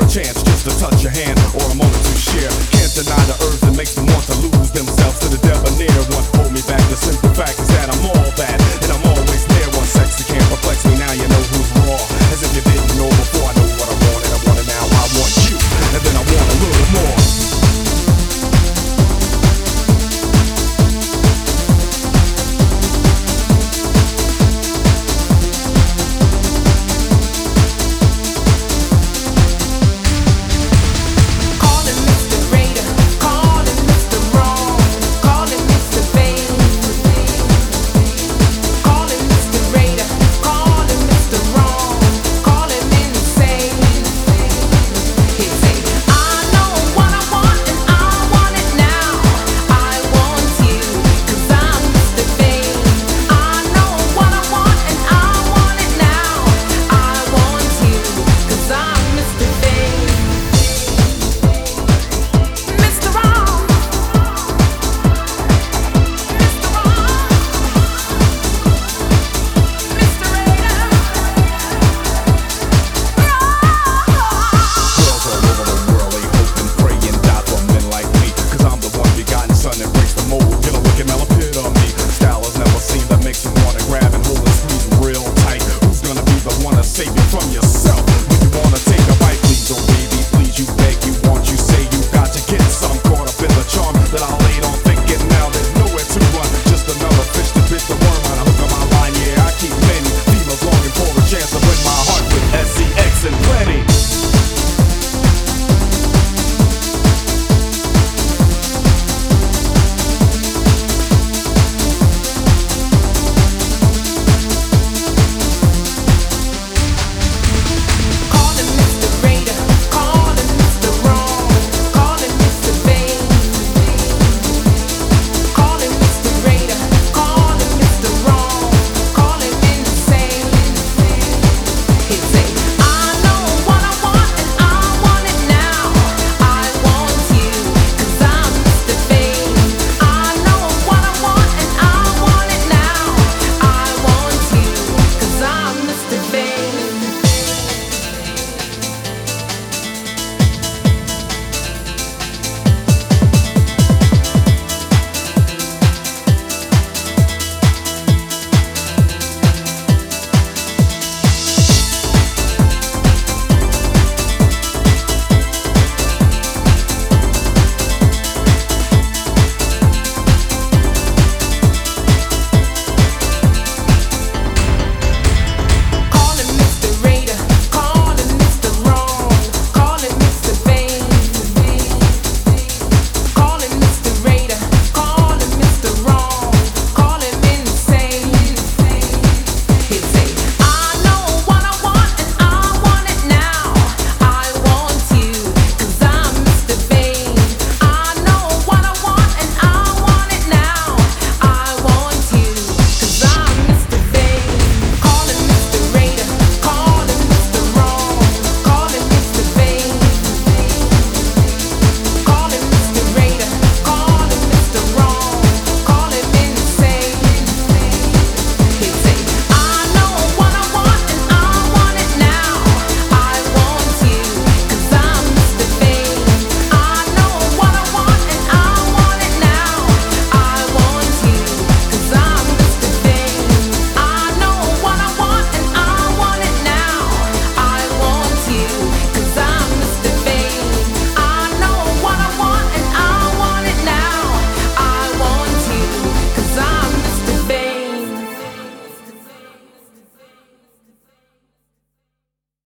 a chance just to touch your hand or a moment to share. Can't deny the urge that makes them want to lose themselves to the debonair one. Hold me back, the simple fact is that I'm more.